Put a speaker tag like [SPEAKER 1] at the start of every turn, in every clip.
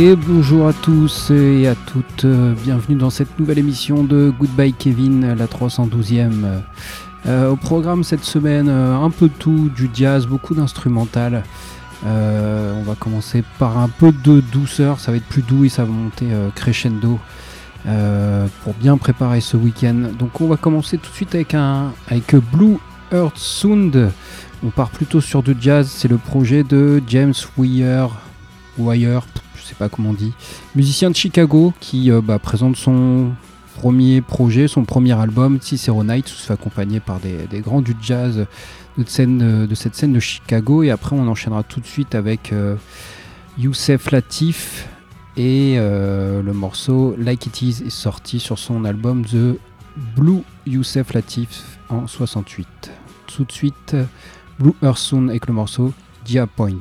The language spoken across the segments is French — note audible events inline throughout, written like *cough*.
[SPEAKER 1] Bonjour à tous et à toutes, bienvenue dans cette nouvelle émission de Goodbye Kevin, la 312e. Euh, au programme cette semaine, euh, un peu tout, du jazz, beaucoup d'instrumental. Euh, on va commencer par un peu de douceur, ça va être plus doux et ça va monter crescendo pour bien préparer ce week-end. Donc on va commencer tout de suite avec, un, avec Blue Earth Sound. On part plutôt sur du jazz, c'est le projet de James Weir, Wire, sais pas comment on dit, musicien de Chicago qui euh, bah, présente son premier projet, son premier album, Cicero Night, se accompagné par des, grands du jazz de, scène, de, cette scène de Chicago. Et après, on enchaînera tout de suite avec euh, Youssef Latif. Et euh, le morceau Like It Is est sorti sur son album The Blue Youssef Latif en 68. Tout de suite, Blue Earth Soon avec le morceau Dia Point.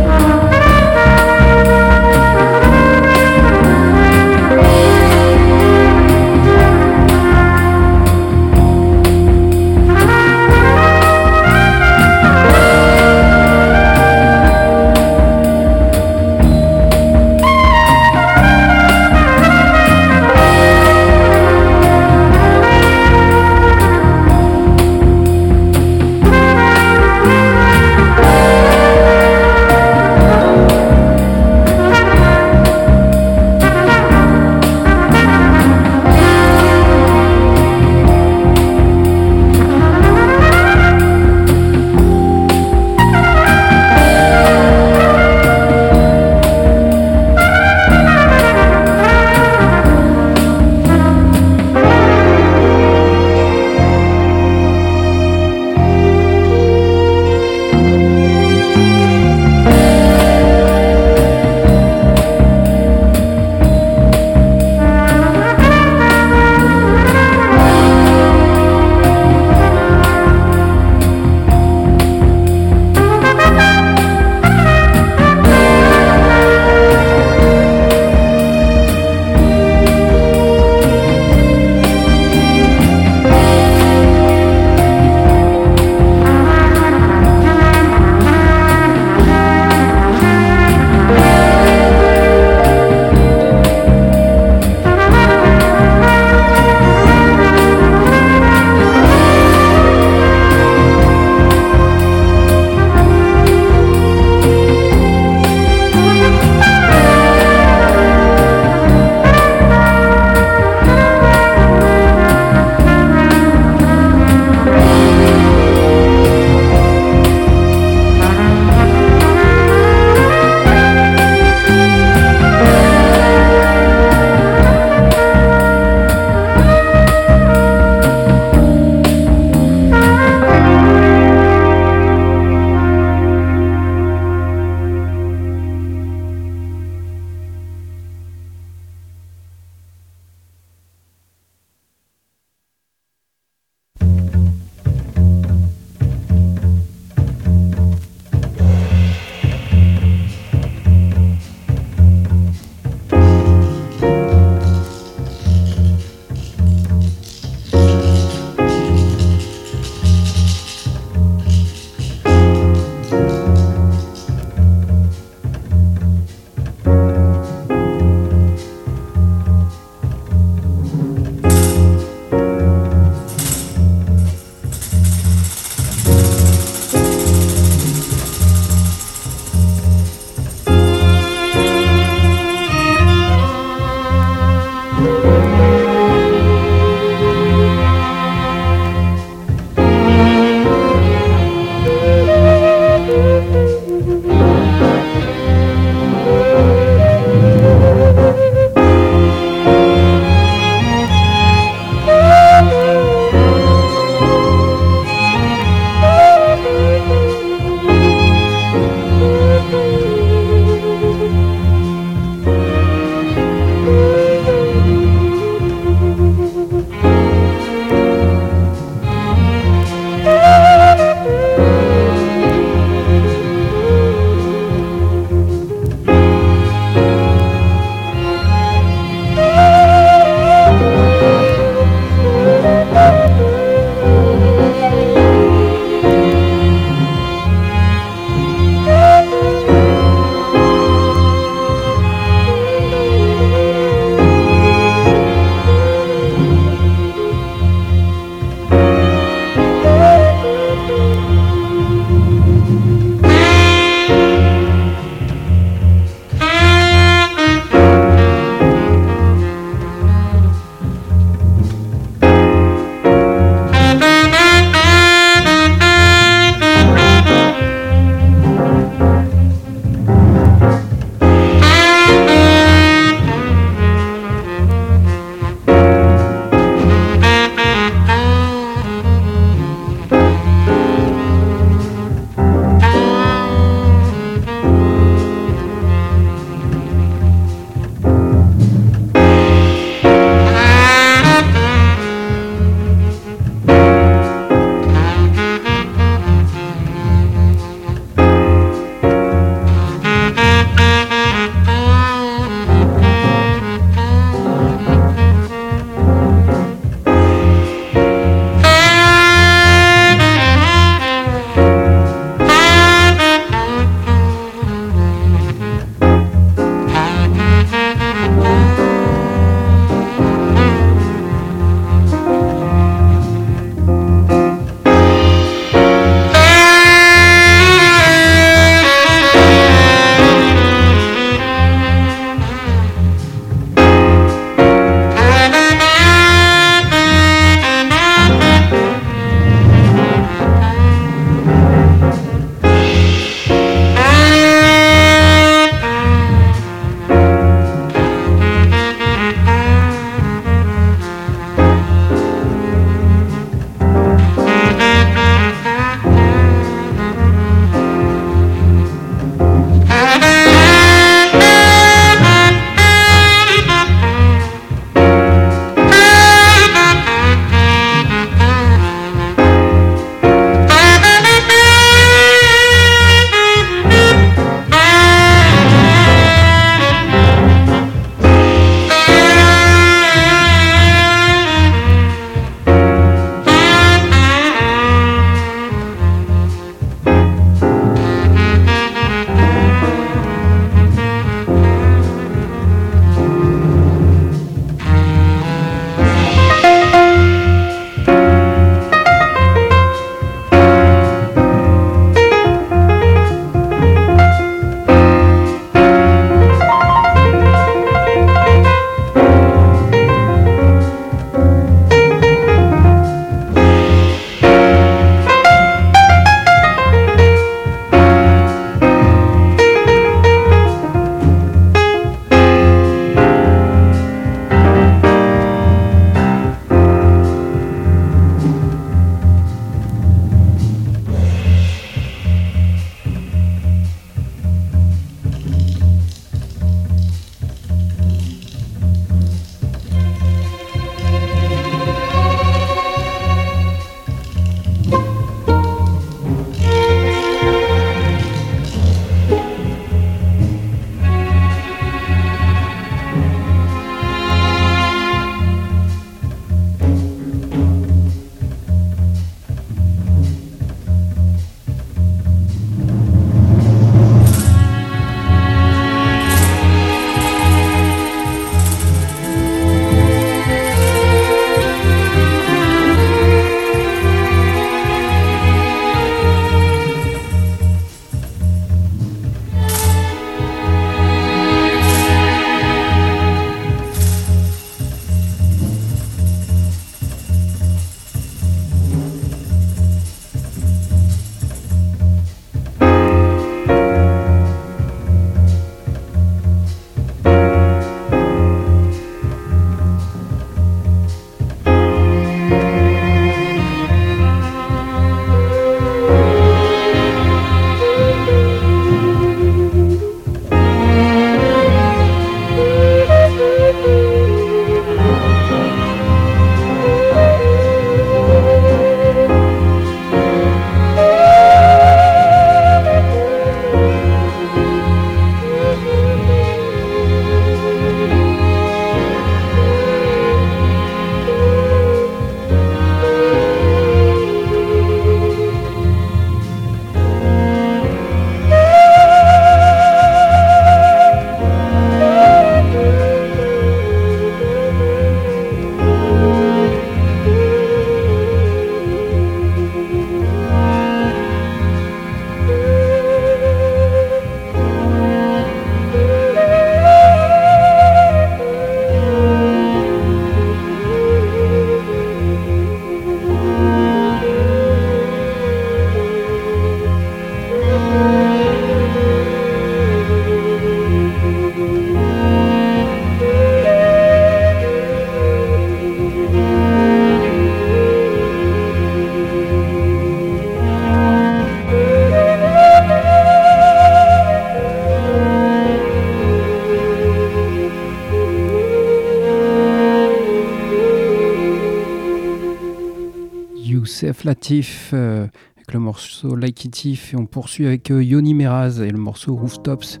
[SPEAKER 1] Euh, avec le morceau Like It If et on poursuit avec euh, Yoni Meraz et le morceau Rooftops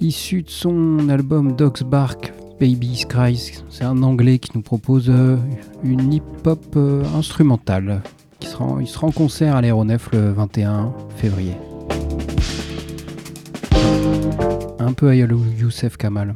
[SPEAKER 1] issu de son album Dogs Bark Baby's Cries. C'est un anglais qui nous propose euh, une hip-hop instrumentale. Qui sera, il sera en concert à l'aéronef le 21 février. Un peu à Youssef Kamal.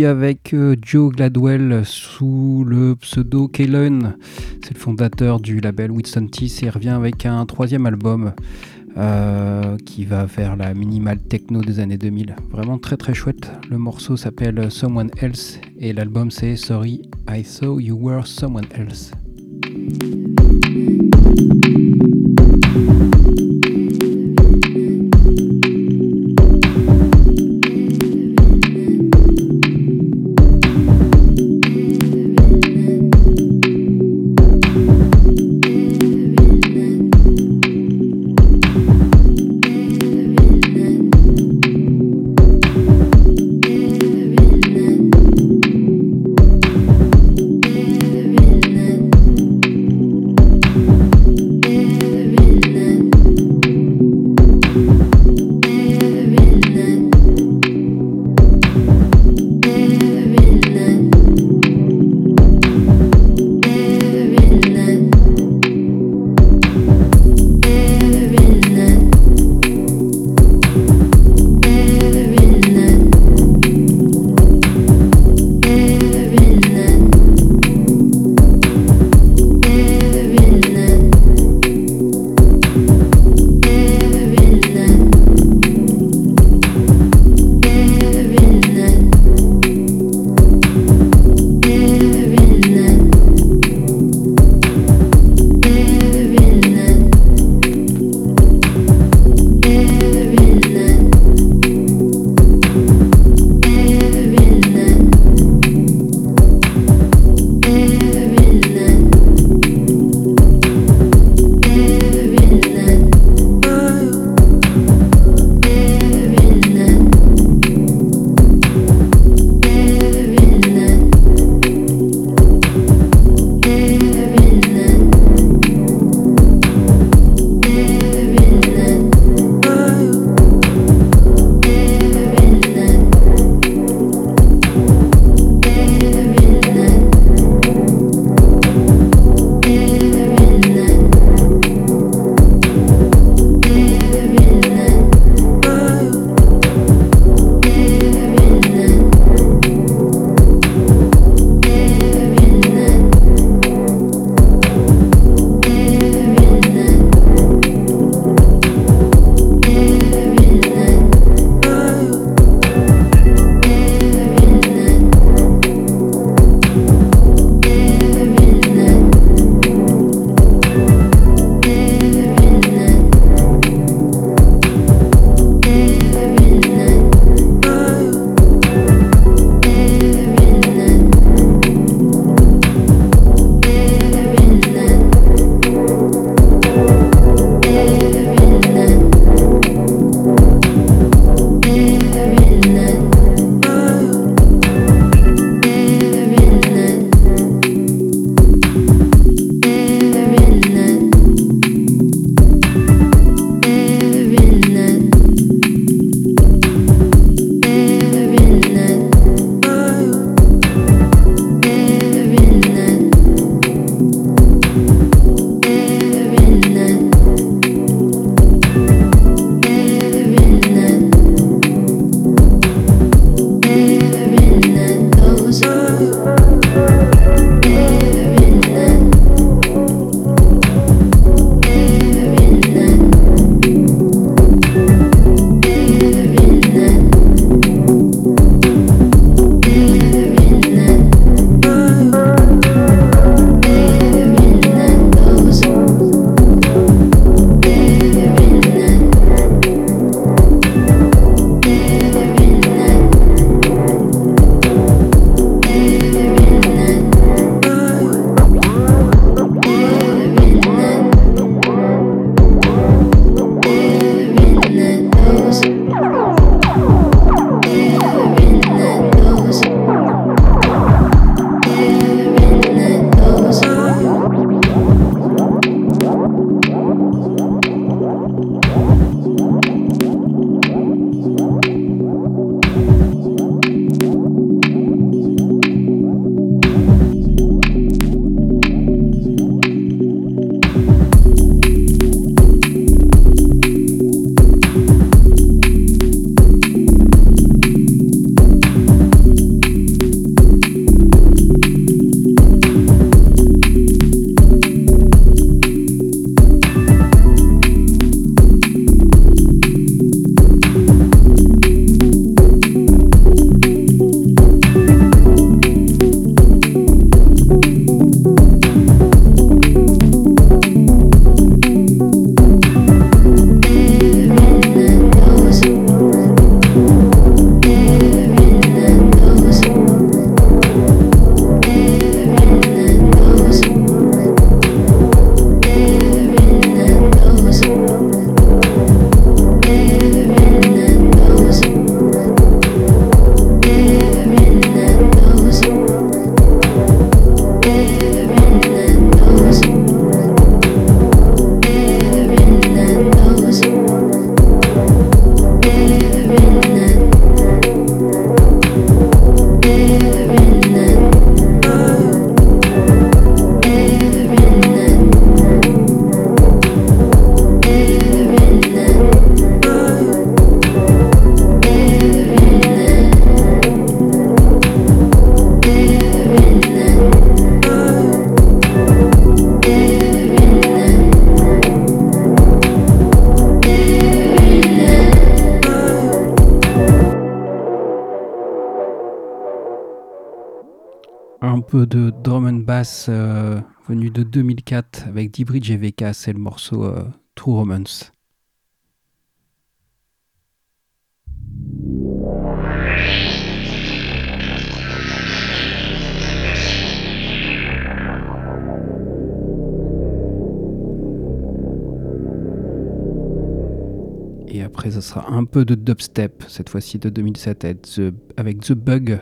[SPEAKER 1] Avec euh, Joe Gladwell sous le pseudo Kalen. C'est le fondateur du label Winston Teeth et il revient avec un troisième album euh, qui va faire la minimal techno des années 2000. Vraiment très très chouette. Le morceau s'appelle Someone Else et l'album c'est Sorry I Saw You Were Someone Else. 2004 avec D-Bridge et VK, c'est le morceau euh, True Romance. Et après, ça sera un peu de dubstep, cette fois-ci de 2007 avec The, Bug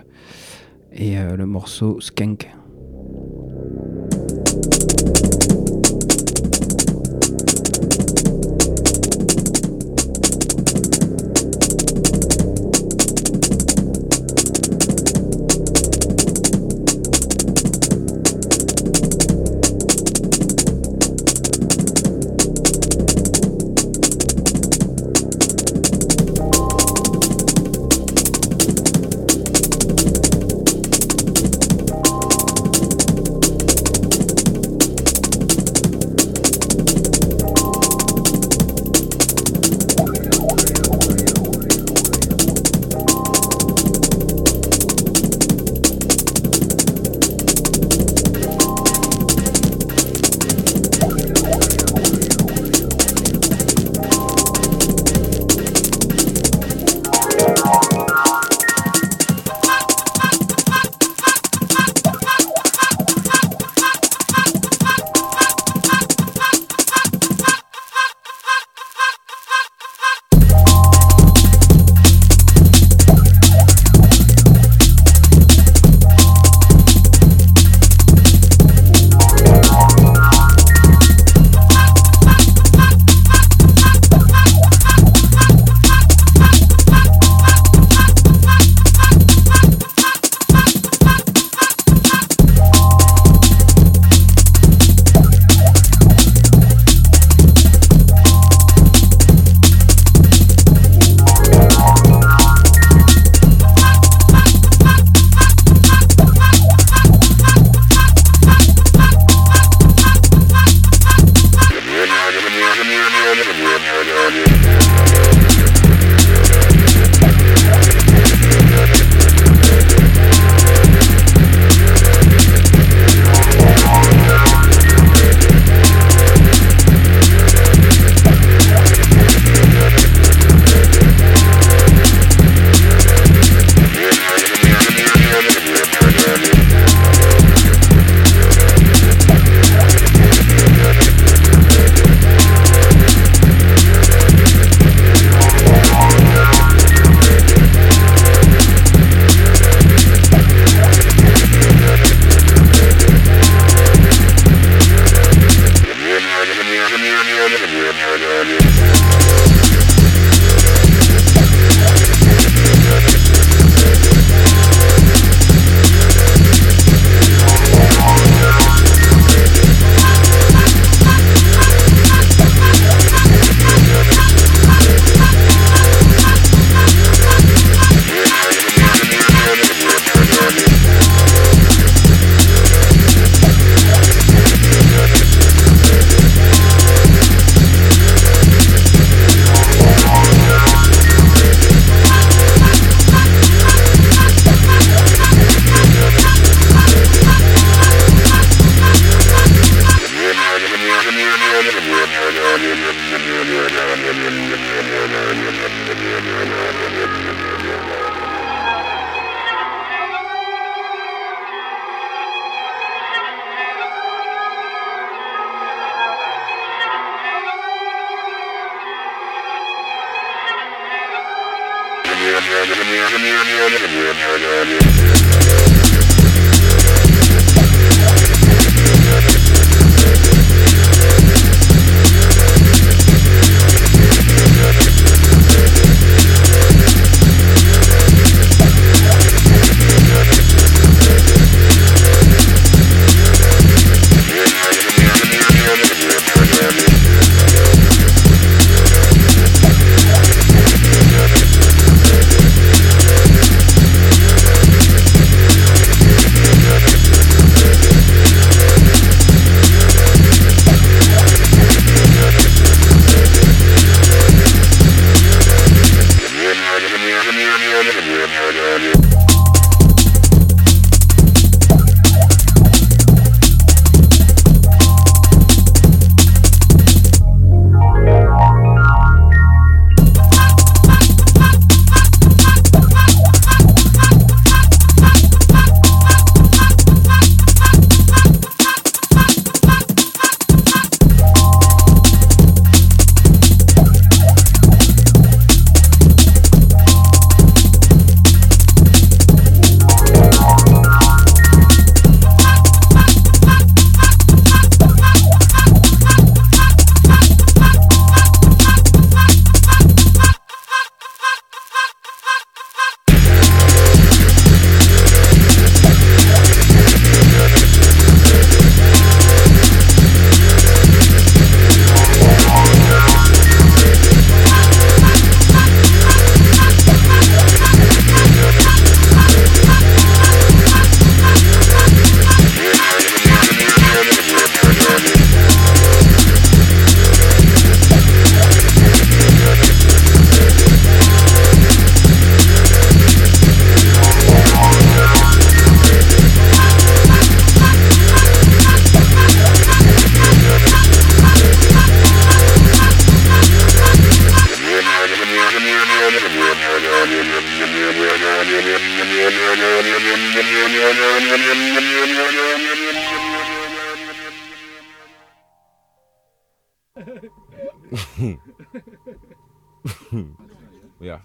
[SPEAKER 1] et euh, le morceau Skank.
[SPEAKER 2] フフフ。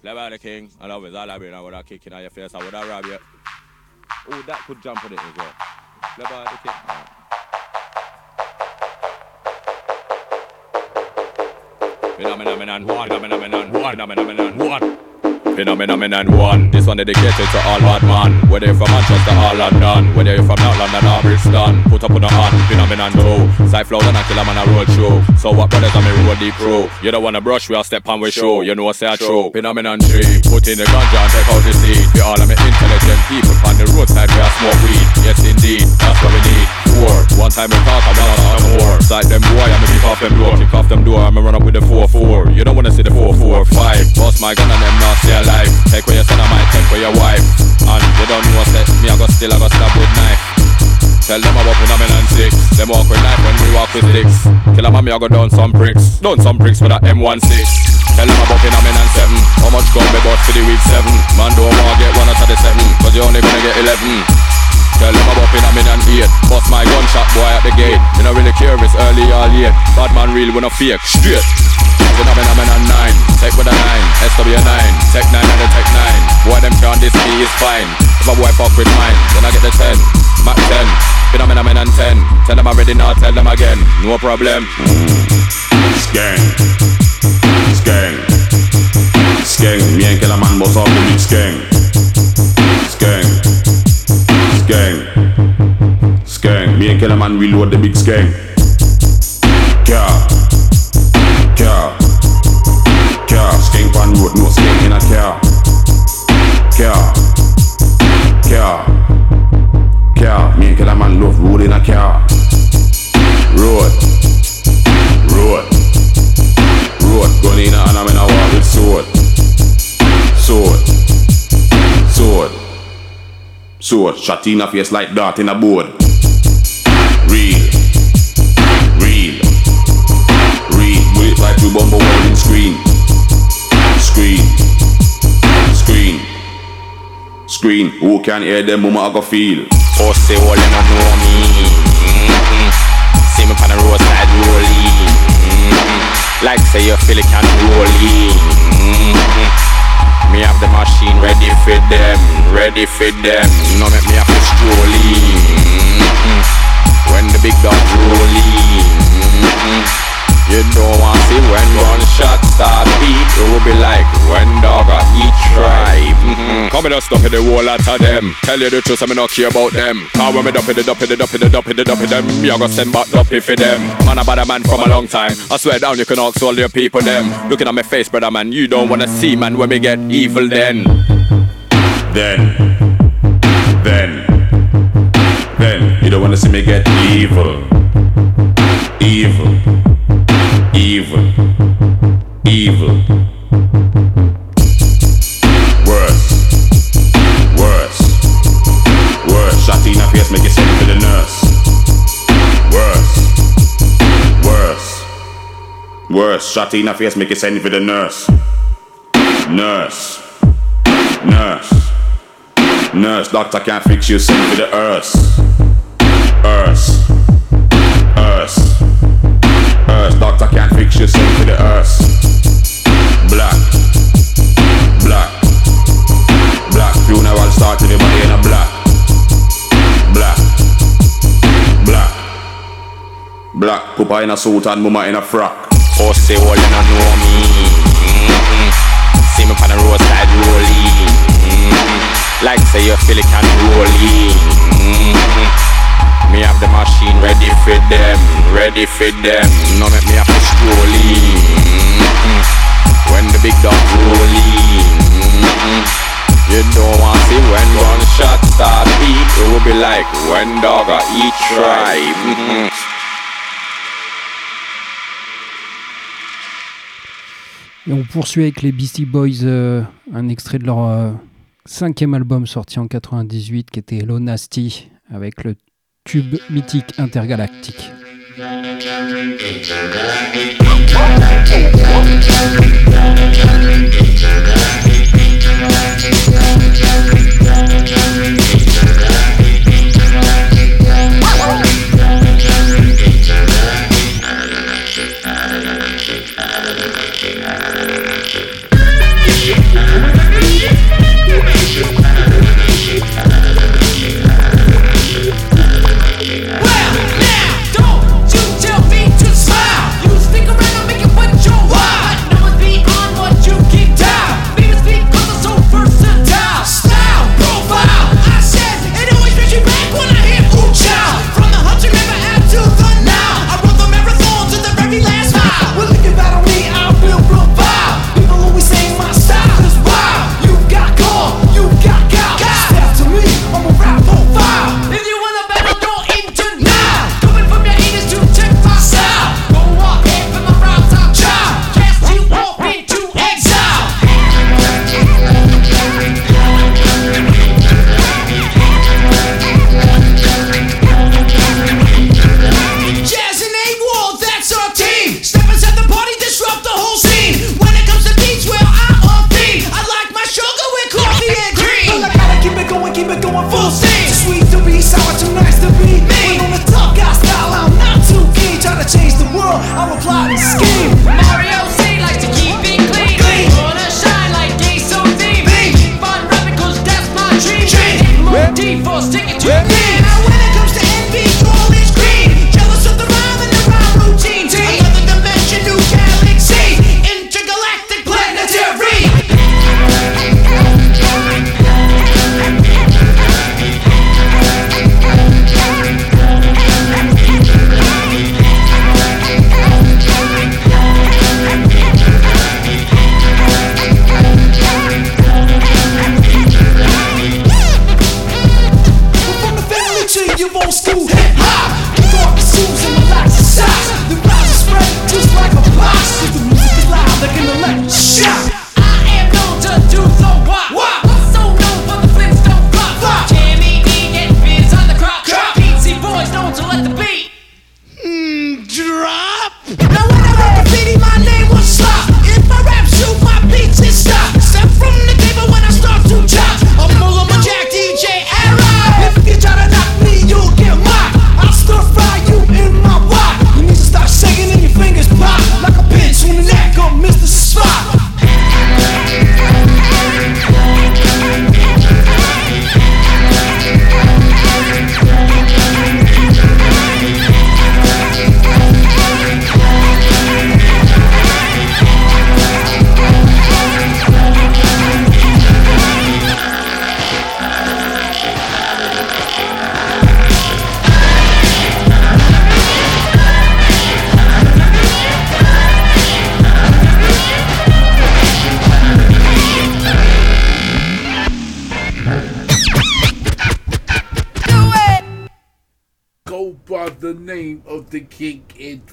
[SPEAKER 2] Level the king, I love it. All I I would have kick in your face, I would have rob you. Oh, that could jump on it as well. Level the king. Phenomenon one, phenomenon one, phenomenon one. Phenomenon one. This one dedicated to all bad man. Whether you're from Manchester or London, whether you're from North London or Bristol, put up on the hand. Phenomenon two. Cypher and I kill a man a road show. So what brothers on me road deep crew? You don't wanna brush, we all step on we show. You know what say I true. Phenomenon three. Put in the ganja and take out the seed. We all me intelligent people on the roadside we all smoke weed. Yes indeed, that's what we need. Four. One time we talk, I'm not on more. Side them boy, I'm gonna kick off them door, kick off them door. I'ma run up with the four four. You don't wanna see the four four five. Boss my gun and them not stay alive. Take where your son, I might take where your wife. And you don't know what's me, I got still, I got stab with knife. Tell them about phenomenon six. Them walk with knife when we walk with sticks. Kill a mommy, I go down some bricks. Down some bricks with that M16. Tell them about phenomenon seven. How much gun me bought for the week seven? Man don't wanna get one out of the seven, cause you only gonna get eleven. Tell them about phenomenon eight. Bust my gunshot boy at the gate. You not really care it's early or late. Bad man real when I fake. Straight. Phenomenon nine. Take with a nine. SW nine. Tech nine and the tech nine. Boy them can't this me is fine. If a boy fuck with mine, then I get the ten. Mac ten. Phenomenon ten. Tell them I'm ready now. Tell them again. No problem.
[SPEAKER 3] Skang. Skang. Skang. Me and Killer Man boss off the big skang. Skang. Skang. Me and Killer Man reload the big skang. Car. Car. Car. Skang pan road. No skang in a car. Car. Car. Car. Me and Killer Man love road in a car. Road. Sword. Shot in a face like dart in a board. Real. Real. Real. Bullet like two bumble welding screen. Screen. Screen. Screen. Who can hear them mama I go feel?
[SPEAKER 2] Pussy all you don't know me. Mm-hmm. See me on the roadside rolling. Mm-hmm. Like say you feel it can rolling. Mm-hmm. Me have the machine ready for them, ready for them. No make me have to strolling. Mm-hmm. When the big dog rolling. Mm-hmm. You don't want to see when gunshot start beat It will be like when dog a eat tribe mm-hmm. Come and stop in the whole lot of them Tell you the truth, I me not care about them Cause when me dump it, dump it, dump it, dump it, dump it them Me a go send back dumpy for them Man a bad man from a long time I swear down you can ask all your people them Looking at my face brother man You don't wanna see man when me get evil then
[SPEAKER 3] Then. Then. Then. You don't wanna see me get evil. Evil. Evil. Evil. Worse. Worse. Worse. Shot in a face, make it send it to the nurse. Worse. Worse. Worse. Shot in a face, make it send it to the nurse. Nurse. Nurse. Nurse, doctor can't fix you, send to the earth. Earth. Earth. Earth, doctor can't fix you, send to the earth. Black. Black. Black. Funeral start everybody in a black. Black. Black. Black. Papa in a suit and mama in a frock.
[SPEAKER 2] Pussy all you don't know me mm-hmm. See me on the roadside rolling mm-hmm. Like say you feel it can rolling mm-hmm.
[SPEAKER 1] Et on poursuit avec les Beastie Boys, euh, un extrait de leur euh, cinquième album sorti en 98 qui était Hello Nasty avec le tube mythique intergalactique.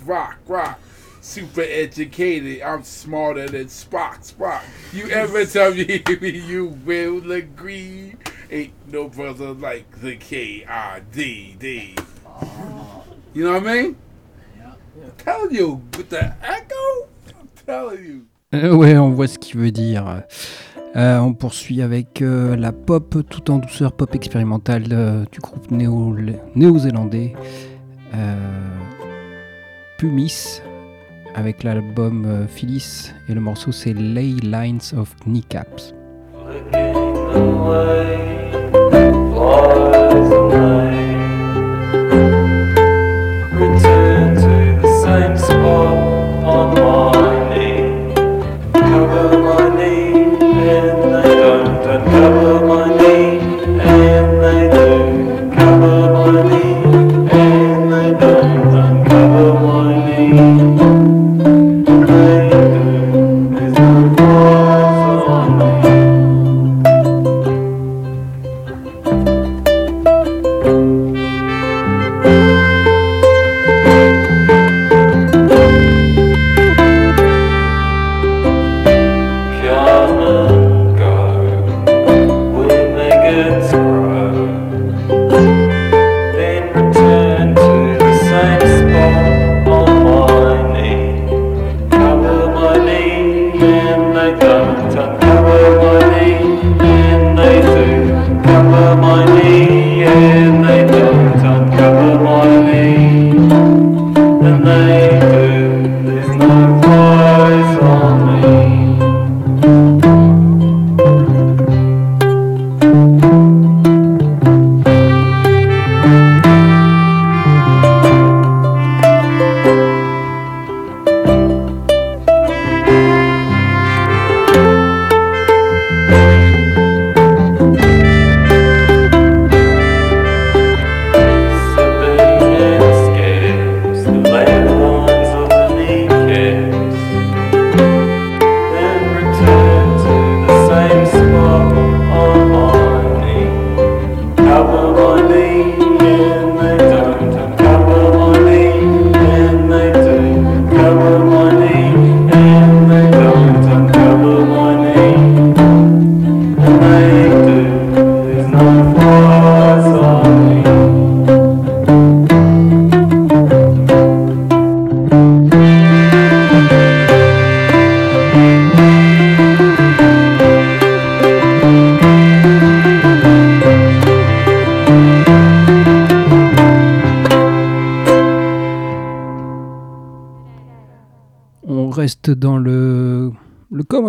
[SPEAKER 4] Rock, rock. Super educated, I'm smarter than Spock, Spock. You ever *laughs* tell me *laughs* you will agree? Ain't no brother like the K-I-D-D. You know what I mean? I'm telling you, with the echo, I'm telling you.
[SPEAKER 5] Euh, ouais, on voit ce qu'il veut dire. Euh, on poursuit avec euh, la pop tout en douceur, pop expérimentale euh, du groupe néo- néo-zélandais euh, Pumis avec l'album euh, Phyllis et le morceau c'est Ley Lines of Kneecaps.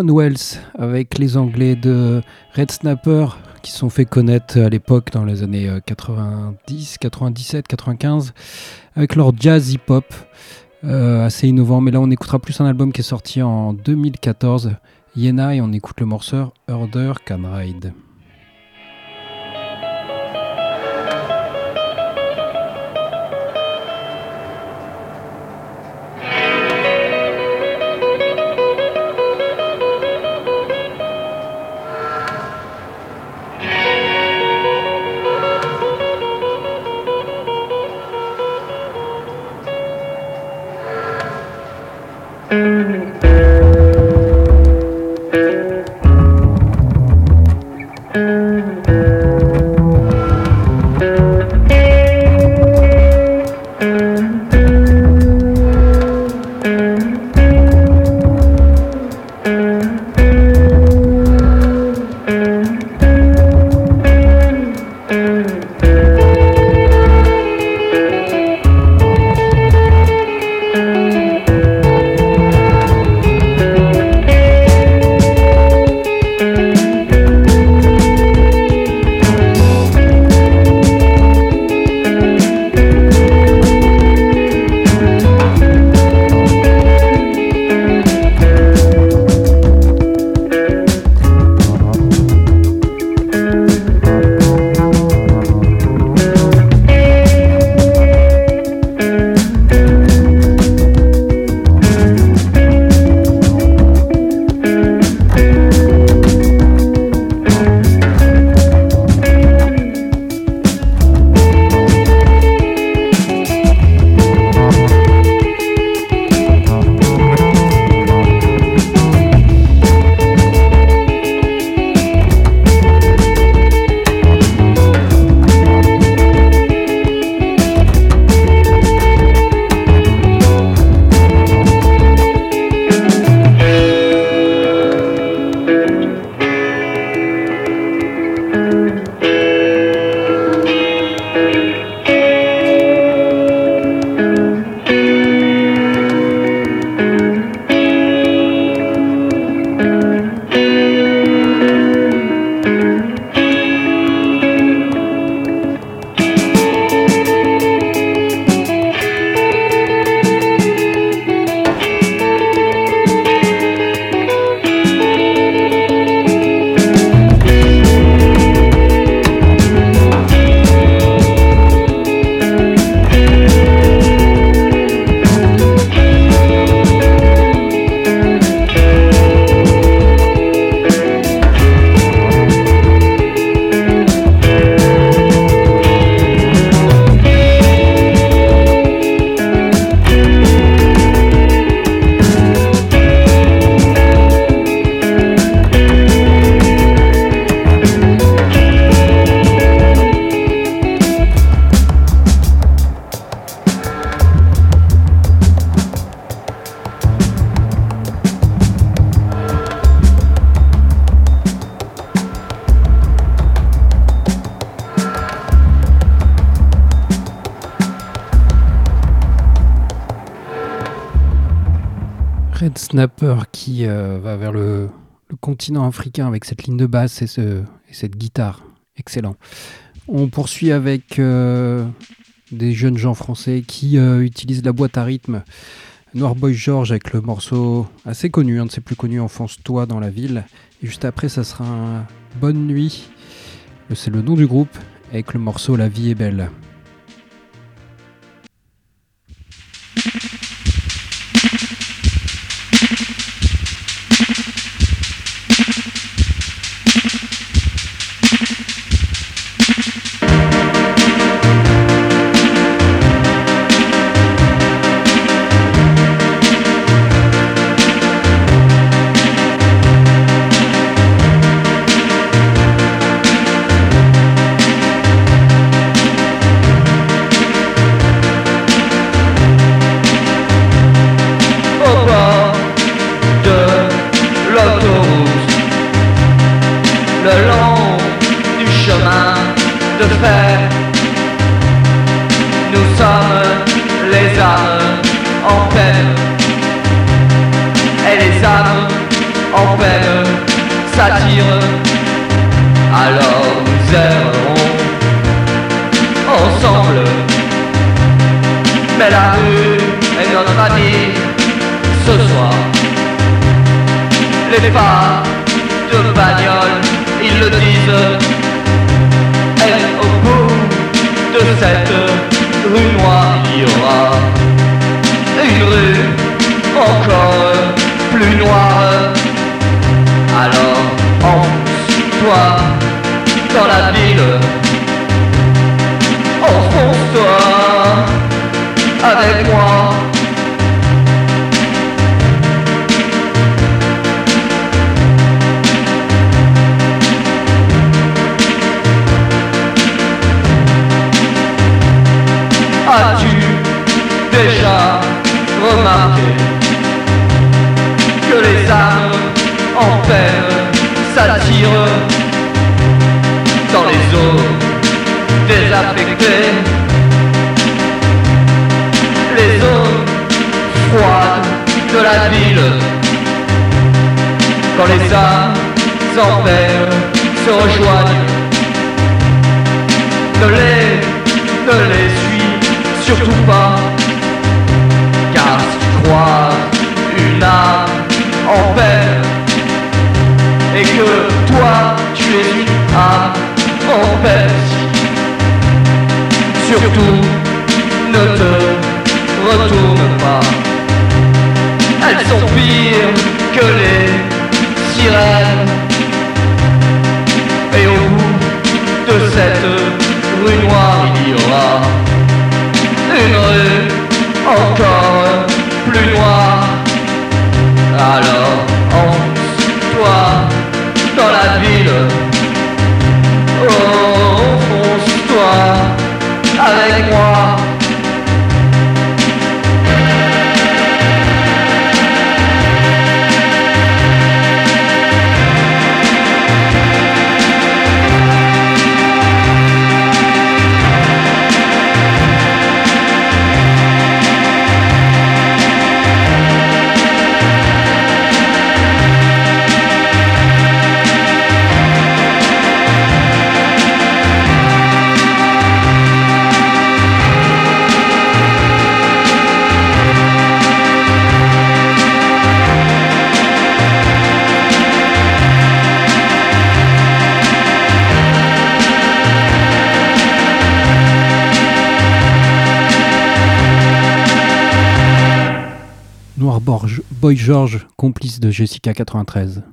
[SPEAKER 5] Commonwealth avec les Anglais de Red Snapper qui sont fait connaître à l'époque dans les années euh, 90, 97, 95 avec leur jazz hip-hop euh, assez innovant. Mais là, on écoutera plus un album qui est sorti en 2014, Yena, et on écoute le morceau Order Can Ride.
[SPEAKER 1] Snapper qui euh, va vers le, continent africain avec cette ligne de basse et, ce, et cette guitare. Excellent. On poursuit avec euh, des jeunes gens français qui euh, utilisent la boîte à rythme. Noir Boy George avec le morceau assez connu, un de ses plus connus, Enfonce-toi dans la ville. Et juste après, ça sera Bonne Nuit. C'est le nom du groupe avec le morceau La vie est belle.
[SPEAKER 6] Le long du chemin de fer. Nous sommes les âmes en peine, et les âmes en peine s'attirent. Alors nous errons ensemble, mais la rue est notre amie ce soir. Les pas de bagnole, ils le disent. Et au bout de cette rue noire, il y aura une rue encore plus noire. Alors enfonce-toi dans la ville. Enfonce-toi avec moi. S'attirent dans les eaux désaffectées. Les eaux froides de la ville Quand les âmes en peine se rejoignent. Ne les, ne les suis surtout pas Car si tu croises une âme en peine Et que toi tu es une âme en Surtout ne te retourne pas. Elles sont pires que les sirènes. Et au bout de cette rue noire il y aura une rue encore la ville. Oh, enfonce-toi avec moi.
[SPEAKER 1] Boy George, complice de Jessica 93.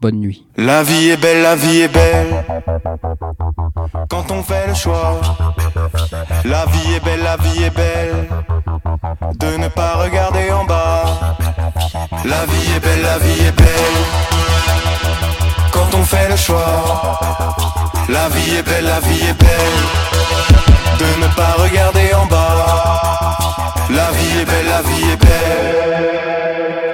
[SPEAKER 1] Bonne nuit.
[SPEAKER 7] La vie est belle, la vie est belle. Quand on fait le choix. La vie est belle, la vie est belle. De ne pas regarder en bas. La vie est belle, la vie est belle. Quand on fait le choix. La vie est belle, la vie est belle. De ne pas regarder en bas. La vie est belle, la vie est belle.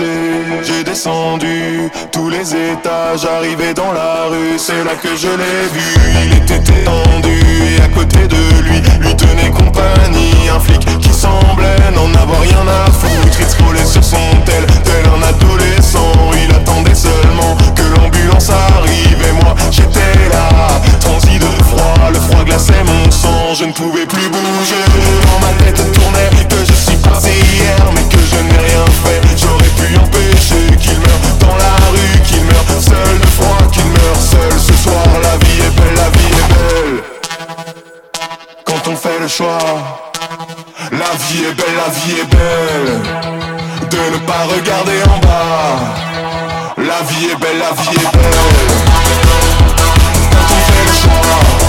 [SPEAKER 7] J'ai descendu tous les étages, arrivé dans la rue, c'est là que je l'ai vu. Il était étendu et à côté de lui, lui tenait compagnie. Un flic qui semblait n'en avoir rien à foutre. Il scrollait sur son tel, tel un adolescent. Il attendait seulement que l'ambulance arrive et moi j'étais là, transi de froid. Le froid glaçait mon sang, je ne pouvais plus bouger. Dans ma tête la vie est belle. De ne pas regarder en bas. La vie est belle, la vie est belle. Le choix,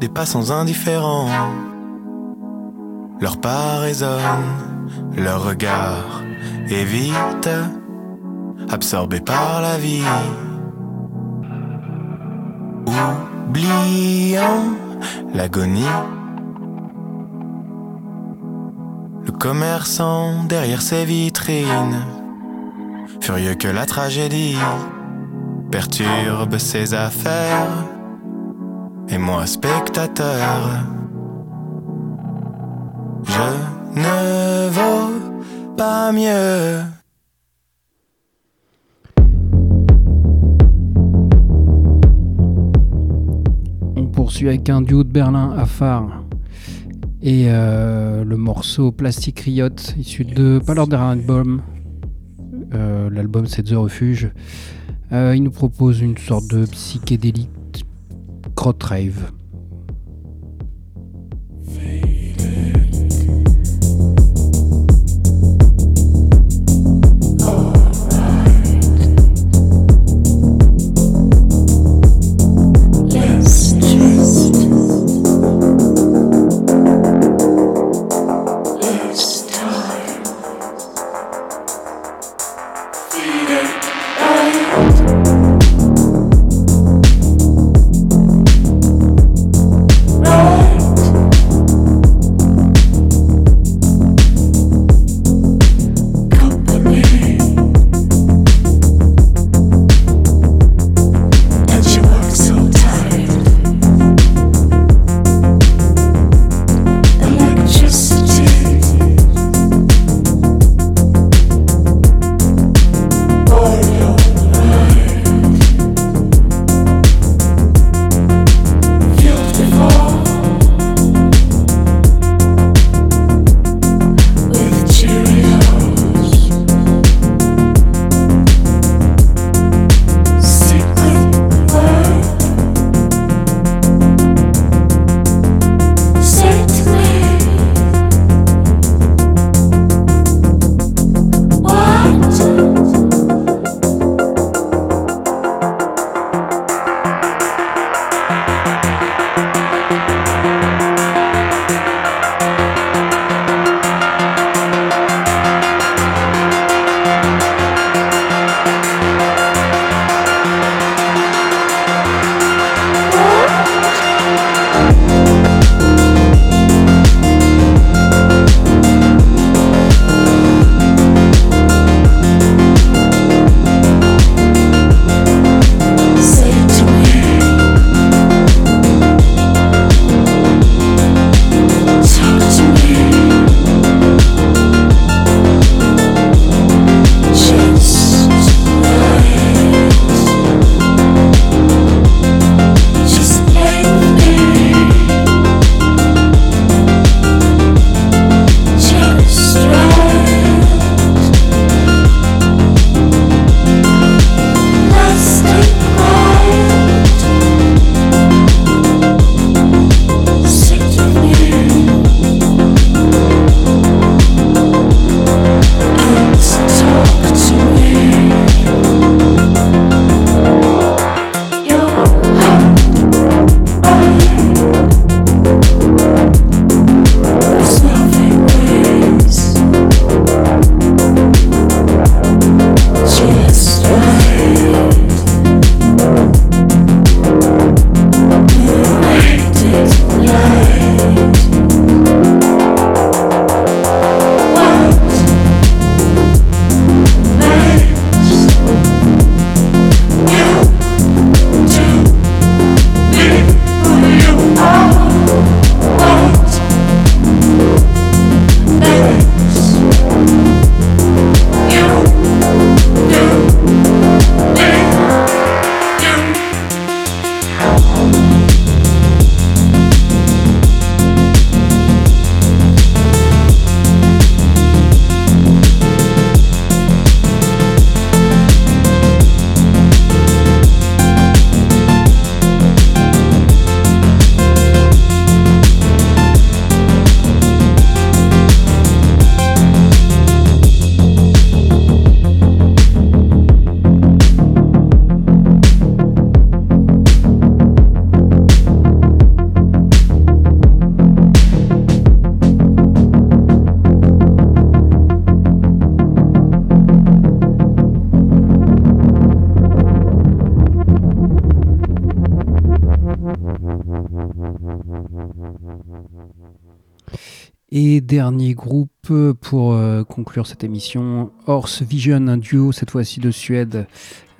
[SPEAKER 7] des passants indifférents. Leur pas résonne, leur regard est vite absorbé par la vie. Oubliant l'agonie. Le commerçant derrière ses vitrines, furieux que la tragédie perturbe ses affaires. Et moi, spectateur, je ne vaux pas mieux.
[SPEAKER 1] On poursuit avec un duo de Berlin à phare et euh, le morceau Plastic Riot issu de pas leur dernier album. Euh, L'album c'est The Refuge. Euh, il nous propose une sorte de psychédélique crot
[SPEAKER 8] Et dernier groupe pour euh, conclure cette émission, Horse Vision, un duo cette fois-ci de Suède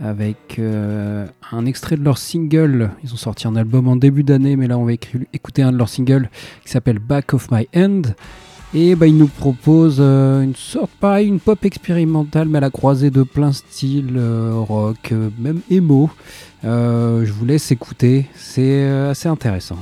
[SPEAKER 8] avec euh, un extrait de leur single. Ils ont sorti un album en début d'année, mais là on va écouter un de leurs singles qui s'appelle Back of My Hand. Et bah, ils nous proposent euh, une sorte, pareil, une pop expérimentale, mais à la croisée de plein styles, rock, même emo. je vous laisse écouter, c'est assez intéressant.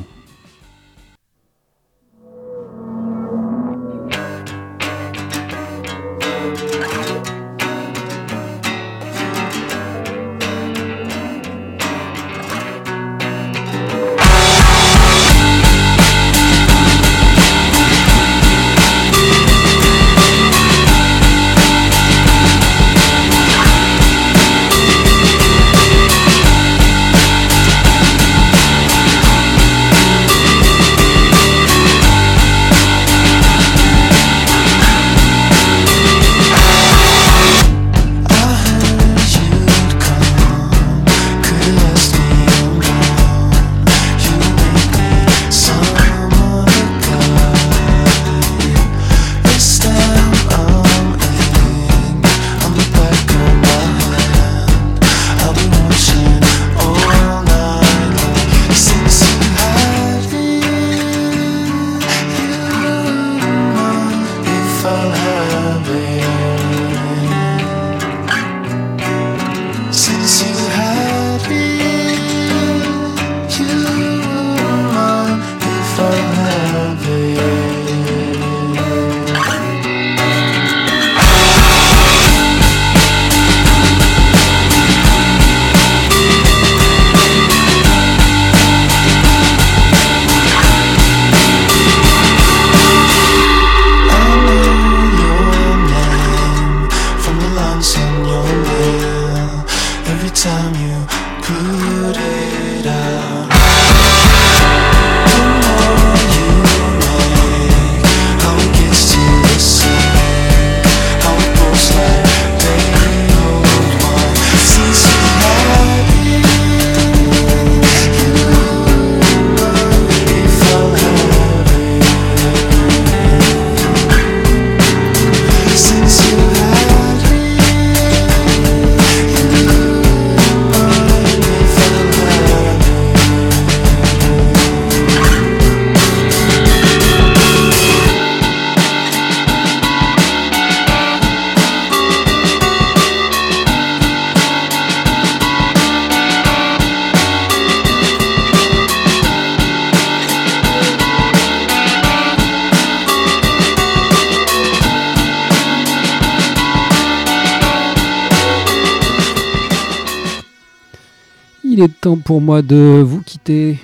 [SPEAKER 8] Pour moi de vous quitter,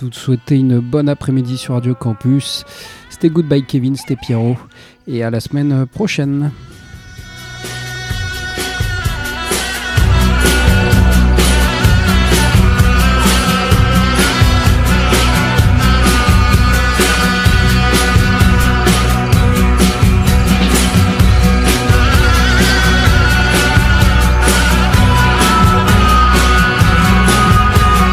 [SPEAKER 8] de vous souhaiter une bonne après-midi sur Radio Campus. C'était Goodbye Kevin, c'était Pierrot, et à la semaine prochaine.